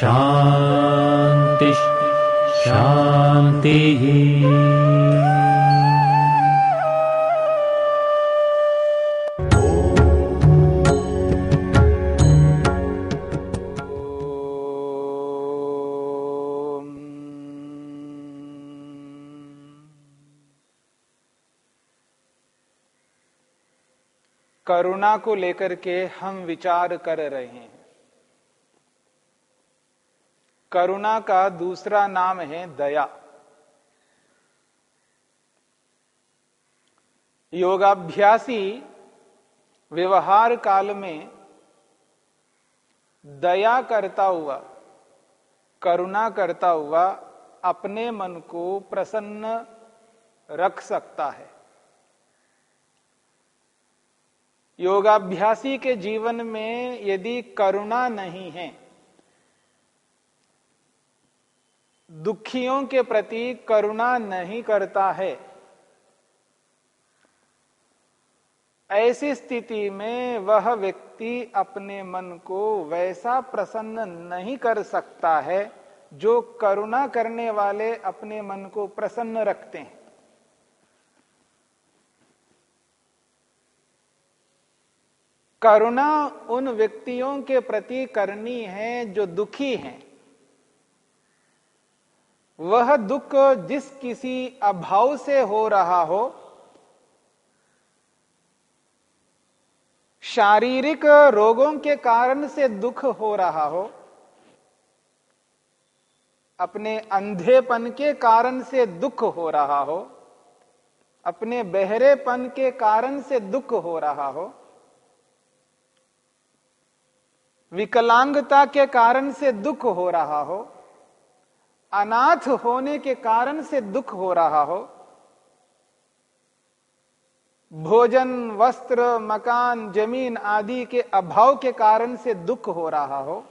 शान्तिः शान्तिः करुणा को लेकर के हम विचार कर रहे हैं। करुणा का दूसरा नाम है दया। योगाभ्यासी व्यवहार काल में दया करता हुआ, करुणा करता हुआ अपने मन को प्रसन्न रख सकता है। योगाभ्यासी के जीवन में यदि करुणा नहीं है दुखियों के प्रति करुणा नहीं करता है। ऐसी स्थिति में वह व्यक्ति अपने मन को वैसा प्रसन्न नहीं कर सकता है, जो करुणा करने वाले अपने मन को प्रसन्न रखते हैं। करुणा उन व्यक्तियों के प्रति करनी है जो दुखी हैं। वह दुख जिस किसी अभाव से हो रहा हो, शारीरिक रोगों के कारण से दुख हो रहा हो, अपने अंधेपन के कारण से दुख हो रहा हो, अपने बहरेपन के कारण से दुख हो रहा हो, विकलांगता के कारण से दुख हो रहा हो अनाथ होने के कारण से दुख हो रहा हो। भोजन, वस्त्र, मकान, ज़मीन आदि के अभाव के कारण से दुख हो रहा हो।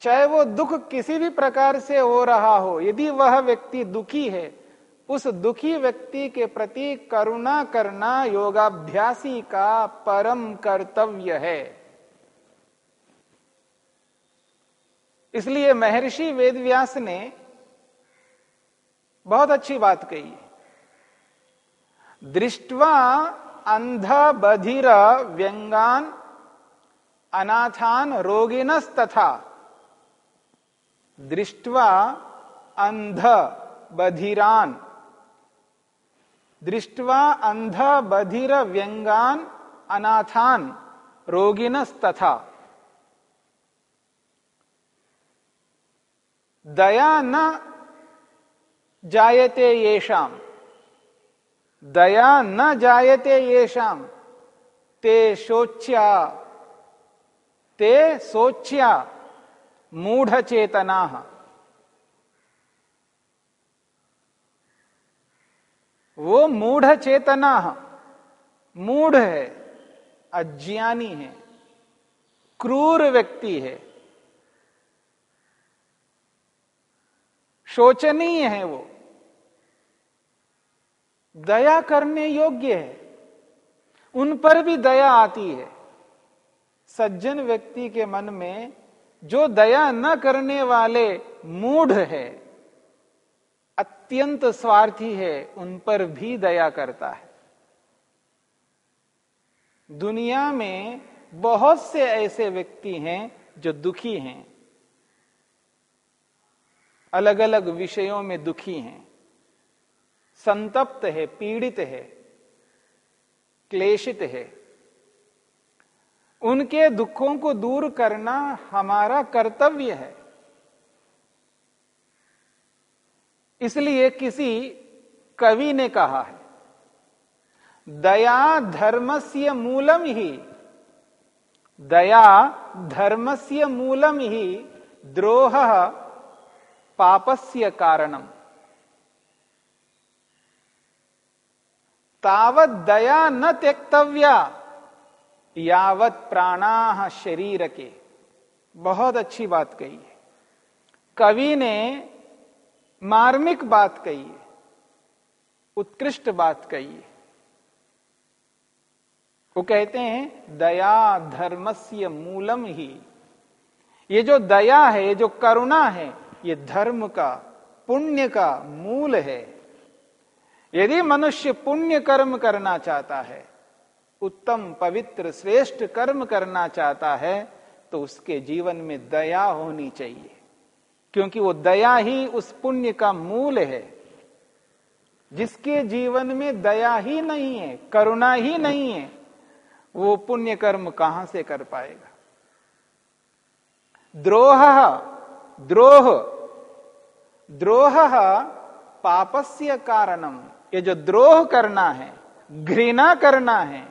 चाहे वो दुख किसी भी प्रकार से हो रहा हो, यदि वह व्यक्ति दुखी है, उस दुखी व्यक्ति के प्रति करुणा करना योगाभ्यासी का परम कर्तव्य है। इसलिए महर्षि वेदव्यास ने बहुत अच्छी बात कही दृष्टवा अंध बधिर व्यंगान, अनाथान रोगिनस तथा दृष्टवा अंध बधिरान दृष्टवा अंध बधिर व्यंगान, अनाथान रोगिनस तथा दया न जायते येषाम। दया न जायते येषाम। ते शोच्या, ते सोच्या मूढ़ चेतना वो मूढ़ चेतना मूढ़ है, अज्ञानी है, क्रूर व्यक्ति है। शोचनीय है वो। दया करने योग्य है। उन पर भी दया आती है। सज्जन व्यक्ति के मन में जो दया न करने वाले मूढ़ है, अत्यंत स्वार्थी है, उन पर भी दया करता है। दुनिया में बहुत से ऐसे व्यक्ति हैं जो दुखी हैं। अलग अलग विषयों में दुखी हैं। संतप्त है, पीड़ित है, क्लेशित है। उनके दुखों को दूर करना हमारा कर्तव्य है। इसलिए किसी कवि ने कहा है, दया धर्मस्य मूलम ही, दया धर्मस्य मूलम ही, द्रोह पापस्य कारणम तावत दया न त्यक्तव्या, यावत प्राणा शरीर के बहुत अच्छी बात कही है। कवि ने मार्मिक बात कही है, उत्कृष्ट बात कही है। वो कहते हैं, दया धर्मस्य मूलम ही। ये जो दया है, ये जो करुणा है ये धर्म का, पुण्य का मूल है। यदि मनुष्य पुण्य कर्म करना चाहता है, उत्तम पवित्र श्रेष्ठ कर्म करना चाहता है तो उसके जीवन में दया होनी चाहिए। क्योंकि वो दया ही उस पुण्य का मूल है। जिसके जीवन में दया ही नहीं है, करुणा ही नहीं है, वो पुण्य कर्म कहाँ से कर पाएगा? द्रोह द्रोह। द्रोह पापस्य कारणम ये जो द्रोह करना है, घृणा करना है,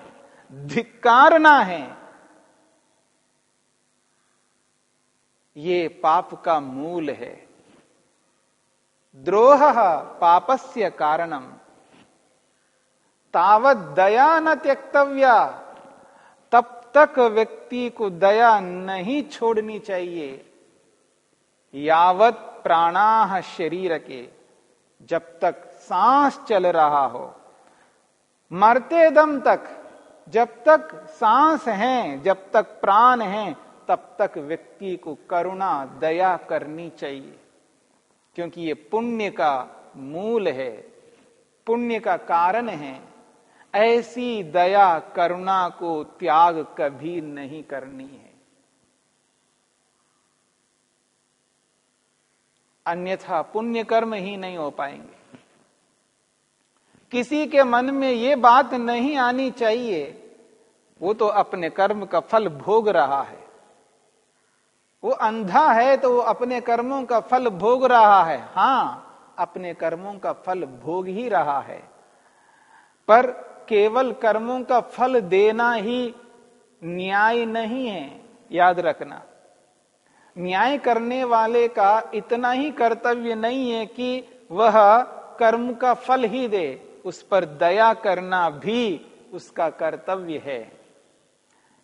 धिक्कारना है, ये पाप का मूल है। द्रोह पापस्य कारणम तावत दया न त्यक्तव्या। तब तक व्यक्ति को दया नहीं छोड़नी चाहिए। यावत प्राणाह शरीर के जब तक सांस चल रहा हो। मरते दम तक, जब तक सांस है, जब तक प्राण है, तब तक व्यक्ति को करुणा, दया करनी चाहिए। क्योंकि ये पुण्य का मूल है, पुण्य का कारण है, ऐसी दया, करुणा को त्याग कभी नहीं करनी है। अन्यथा पुण्य कर्म ही नहीं हो पाएँगे। किसी के मन में ये बात नहीं आनी चाहिए, वो तो अपने कर्म का फल भोग रहा है। वो अंधा है तो वो अपने कर्मों का फल भोग रहा है। हाँ, अपने कर्मों का फल भोग ही रहा है। पर केवल कर्मों का फल देना ही न्याय नहीं है, याद रखना। न्याय करने वाले का इतना ही कर्तव्य नहीं है कि वह कर्म का फल ही दे, उस पर दया करना भी उसका कर्तव्य है।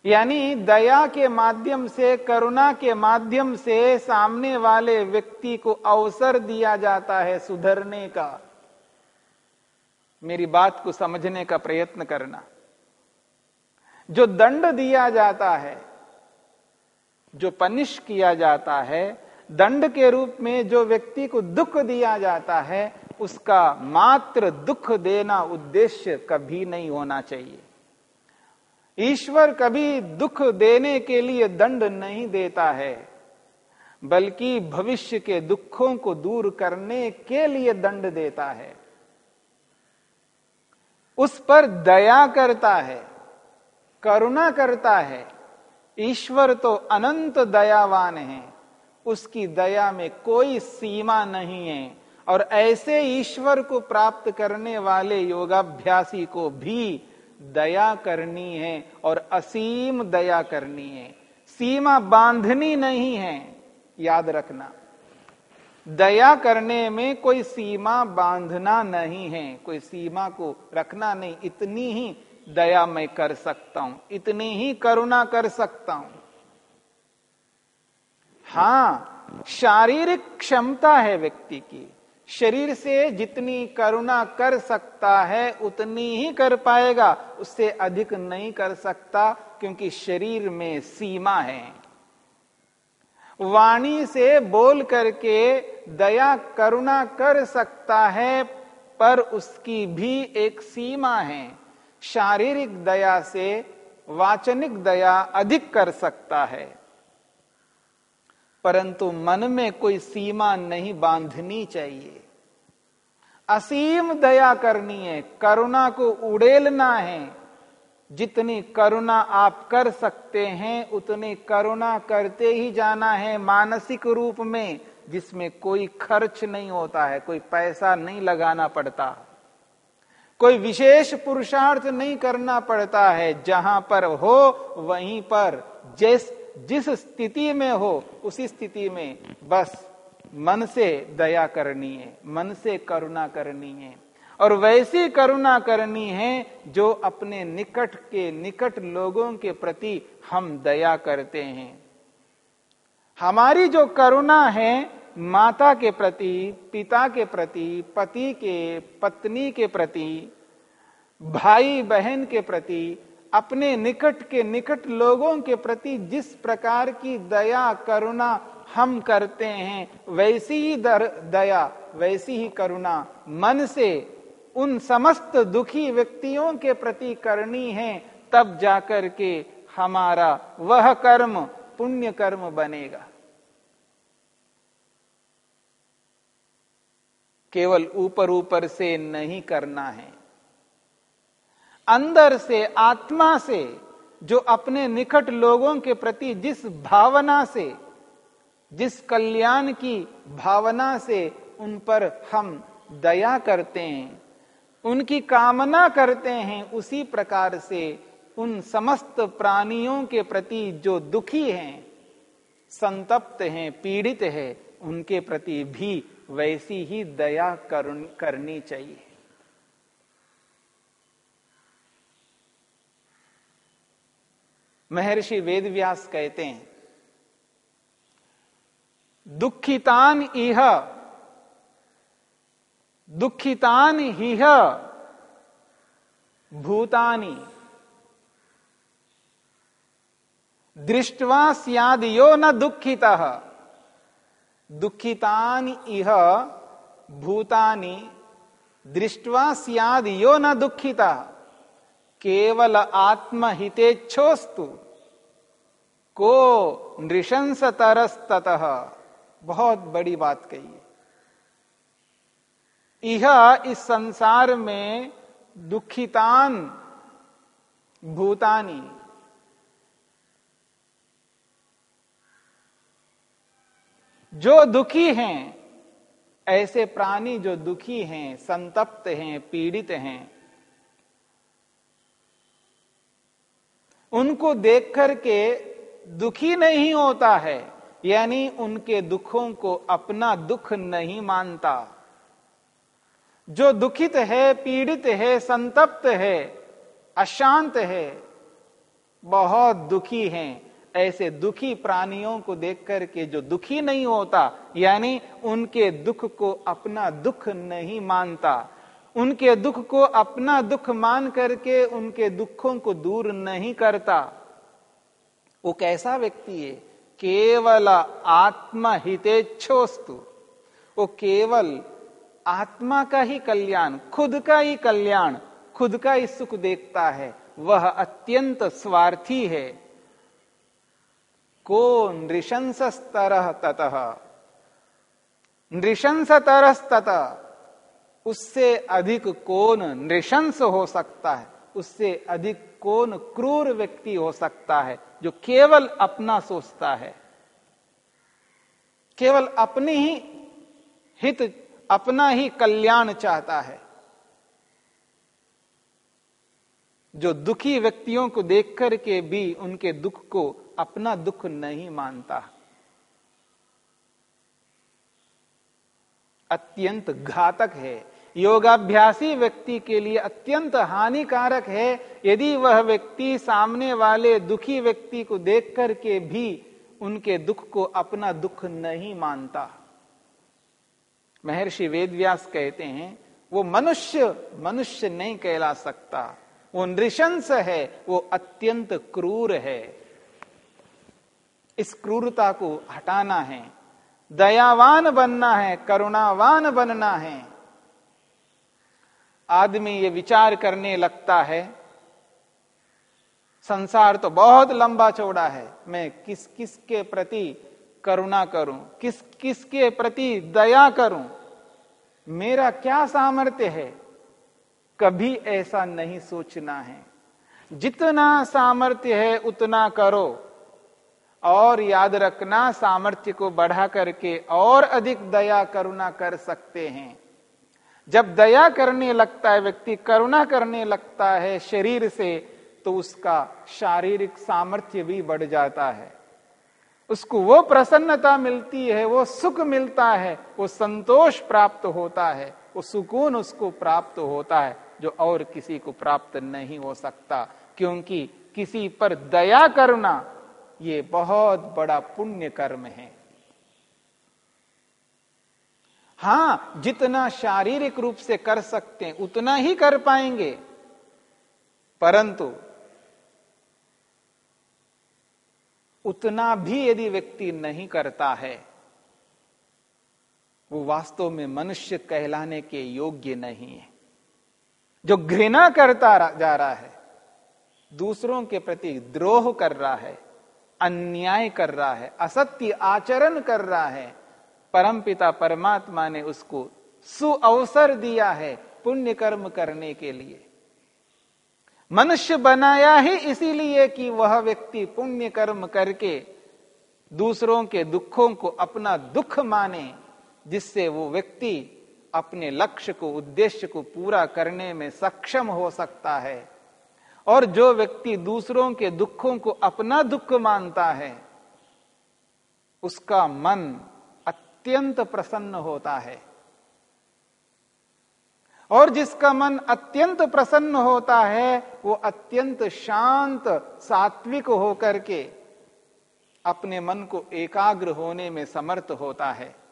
यानी दया के माध्यम से, करुणा के माध्यम से सामने वाले व्यक्ति को अवसर दिया जाता है सुधरने का। मेरी बात को समझने का प्रयत्न करना। जो दंड दिया जाता है जो पनिश किया जाता है, दंड के रूप में जो व्यक्ति को दुख दिया जाता है, उसका मात्र दुख देना उद्देश्य कभी नहीं होना चाहिए। ईश्वर कभी दुख देने के लिए दंड नहीं देता है, बल्कि भविष्य के दुखों को दूर करने के लिए दंड देता है। उस पर दया करता है, करुणा करता है ईश्वर तो अनंत दयावान है। उसकी दया में कोई सीमा नहीं है। और ऐसे ईश्वर को प्राप्त करने वाले योगाभ्यासी को भी दया करनी है और असीम दया करनी है। सीमा बांधनी नहीं है, याद रखना। दया करने में कोई सीमा बांधना नहीं है, कोई सीमा को रखना नहीं, इतनी ही दया मैं कर सकता हूँ। इतनी ही करुणा कर सकता हूँ। हाँ, शारीरिक क्षमता है व्यक्ति की। शरीर से जितनी करुणा कर सकता है, उतनी ही कर पाएगा। उससे अधिक नहीं कर सकता, क्योंकि शरीर में सीमा है। वाणी से बोल करके दया, करुणा कर सकता है, पर उसकी भी एक सीमा है। शारीरिक दया से वाचनिक दया अधिक कर सकता है। परंतु मन में कोई सीमा नहीं बांधनी चाहिए। असीम दया करनी है, करुणा को उड़ेलना है। जितनी करुणा आप कर सकते हैं, उतनी करुणा करते ही जाना है मानसिक रूप में, जिसमें कोई खर्च नहीं होता है, कोई पैसा नहीं लगाना पड़ता। कोई विशेष पुरुषार्थ नहीं करना पड़ता है। जहाँ पर हो, वहीं पर। जिस जिस स्थिति में हो, उसी स्थिति में। बस, मन से दया करनी है। मन से करुणा करनी है। और वैसी करुणा करनी है, जो अपने निकट के, निकट लोगों के प्रति हम दया करते हैं। हमारी जो करुणा है माता के प्रति पिता के प्रति पति के पत्नी के प्रति भाई बहन के प्रति अपने निकट के निकट लोगों के प्रति जिस प्रकार की दया करुणा हम करते हैं वैसी ही दर, दया वैसी ही करुणा मन से उन समस्त दुखी व्यक्तियों के प्रति करनी है तब जाकर के हमारा वह कर्म पुण्य कर्म बनेगा। केवल ऊपर ऊपर से नहीं करना है। अंदर से, आत्मा से, जो अपने निकट लोगों के प्रति जिस भावना से, जिस कल्याण की भावना से उन पर हम दया करते हैं, उनकी कामना करते हैं, उसी प्रकार से उन समस्त प्राणियों के प्रति जो दुखी हैं, संतप्त हैं, पीड़ित है, उनके प्रति भी वैसी ही दया करनी चाहिए। महर्षि वेदव्यास कहते हैं, दुखितान इह, दुखितान हिह, भूतानी। दृष्टवा सियाद यो न दुखिता। दुखितान इह भूतानी दृष्टवा सियाद यो न दुखिता। केवल आत्महितेच्छोस्तु को नृशंस तरस ततः बहुत बड़ी बात कही यह इस संसार में दुखितान भूतानी जो दुखी हैं, ऐसे प्राणी जो दुखी हैं, संतप्त हैं, पीड़ित हैं, उनको देख करके दुखी नहीं होता है, यानी उनके दुखों को अपना दुख नहीं मानता। जो दुखित है, पीड़ित है, संतप्त है, अशांत है, बहुत दुखी हैं। ऐसे दुखी प्राणियों को देख करके जो दुखी नहीं होता, यानी उनके दुख को अपना दुख नहीं मानता। उनके दुख को अपना दुख मान करके उनके दुखों को दूर नहीं करता। वो कैसा व्यक्ति है? केवल आत्मा आत्महितेच्छोस्तु। वो केवल आत्मा का ही कल्याण, खुद का ही कल्याण, खुद का ही सुख देखता है। वह अत्यंत स्वार्थी है। को नृशंस तरह ततः। नृशंस तरस ततः उससे अधिक कौन नृशंस हो सकता है, उससे अधिक कौन क्रूर व्यक्ति हो सकता है, जो केवल अपना सोचता है। केवल अपने ही हित, अपना ही कल्याण चाहता है। जो दुखी व्यक्तियों को देख करके भी उनके दुख को अपना दुख नहीं मानता। अत्यंत घातक है। योगाभ्यासी व्यक्ति के लिए अत्यंत हानिकारक है। यदि वह व्यक्ति सामने वाले दुखी व्यक्ति को देख करके भी उनके दुख को अपना दुख नहीं मानता। महर्षि वेदव्यास कहते हैं, वो मनुष्य मनुष्य नहीं कहला सकता। वो नृशंस है, वो अत्यंत क्रूर है। इस क्रूरता को हटाना है। दयावान बनना है, करुणावान बनना है। आदमी ये विचार करने लगता है, संसार तो बहुत लंबा चौड़ा है, मैं किस किस के प्रति करुणा करूँ, किस किस के प्रति दया करूँ, मेरा क्या सामर्थ्य है? कभी ऐसा नहीं सोचना है। जितना सामर्थ्य है, उतना करो। और याद रखना, सामर्थ्य को बढ़ा करके और अधिक दया करुणा कर सकते हैं। जब दया करने लगता है, व्यक्ति करुणा करने लगता है शरीर से तो उसका शारीरिक सामर्थ्य भी बढ़ जाता है। उसको वो प्रसन्नता मिलती है, वो सुख मिलता है, वो संतोष प्राप्त होता है, वो सुकून उसको प्राप्त होता है, जो और किसी को प्राप्त नहीं हो सकता, क्योंकि किसी पर दया करना ये बहुत बड़ा पुण्य कर्म है। हाँ, जितना शारीरिक रूप से कर सकते हैं, उतना ही कर पाएँगे। परंतु, उतना भी यदि व्यक्ति नहीं करता है, वो वास्तव में मनुष्य कहलाने के योग्य नहीं है। जो घृणा करता जा रहा है, दूसरों के प्रति द्रोह कर रहा है अन्याय कर रहा है, असत्य आचरण कर रहा है, परमपिता परमात्मा ने उसको सुअवसर दिया है पुण्य कर्म करने के लिए। मनुष्य बनाया ही इसीलिए कि वह व्यक्ति पुण्य कर्म करके दूसरों के दुखों को अपना दुख माने, जिससे वो व्यक्ति अपने लक्ष्य को, उद्देश्य को पूरा करने में सक्षम हो सकता है। और जो व्यक्ति दूसरों के दुखों को अपना दुख मानता है, उसका मन अत्यंत प्रसन्न होता है। और जिसका मन अत्यंत प्रसन्न होता है, वो अत्यंत शांत, सात्विक होकर के अपने मन को एकाग्र होने में समर्थ होता है।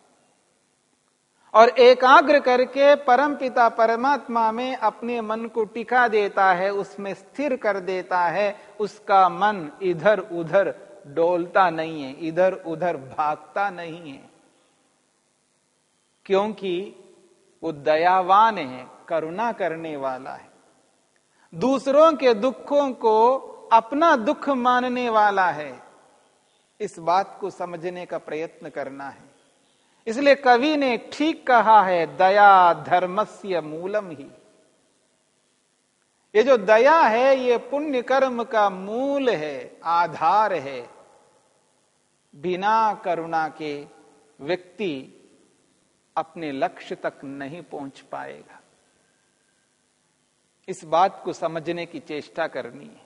और एकाग्र करके परम पिता परमात्मा में अपने मन को टिका देता है, उसमें स्थिर कर देता है, उसका मन इधर उधर डोलता नहीं है इधर उधर भागता नहीं है। क्योंकि वो दयावान है, करुणा करने वाला है। दूसरों के दुखों को अपना दुख मानने वाला है। इस बात को समझने का प्रयत्न करना है। इसलिए कवि ने ठीक कहा है, दया धर्मस्य मूलम ही। ये जो दया है, ये पुण्य कर्म का मूल है, आधार है। बिना करुणा के व्यक्ति अपने लक्ष्य तक नहीं पहुँच पाएगा। इस बात को समझने की चेष्टा करनी है।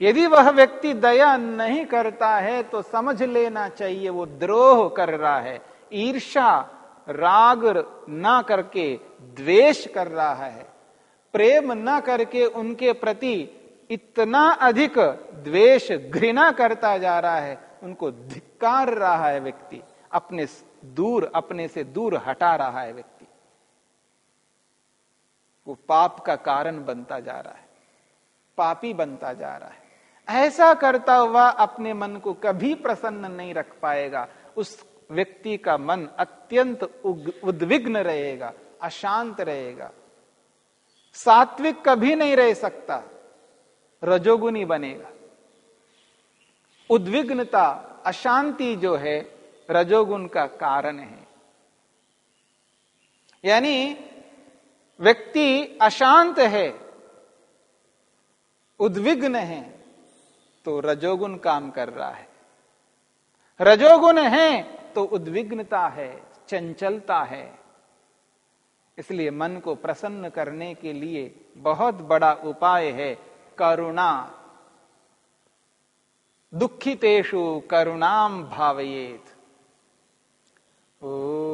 यदि वह व्यक्ति दया नहीं करता है तो समझ लेना चाहिए, वो द्रोह कर रहा है ईर्षा राग ना करके, द्वेष कर रहा है, प्रेम ना करके उनके प्रति इतना अधिक द्वेष, घृणा करता जा रहा है, उनको धिक्कार रहा है व्यक्ति, अपने दूर, अपने से दूर हटा रहा है व्यक्ति। वो पाप का कारण बनता जा रहा है, पापी बनता जा रहा है। ऐसा करता हुआ अपने मन को कभी प्रसन्न नहीं रख पाएगा। उस व्यक्ति का मन अत्यंत उद्विग्न रहेगा, अशांत रहेगा। सात्विक कभी नहीं रह सकता रजोगुनी बनेगा। उद्विग्नता, अशांति जो है, रजोगुण का कारण है। यानी, व्यक्ति अशांत है, उद्विग्न है तो रजोगुण काम कर रहा है। रजोगुण है तो उद्विग्नता है, चंचलता है। इसलिए मन को प्रसन्न करने के लिए बहुत बड़ा उपाय है करुणा। दुखितेशु करुणाम भावयेत। ओ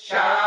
Shout.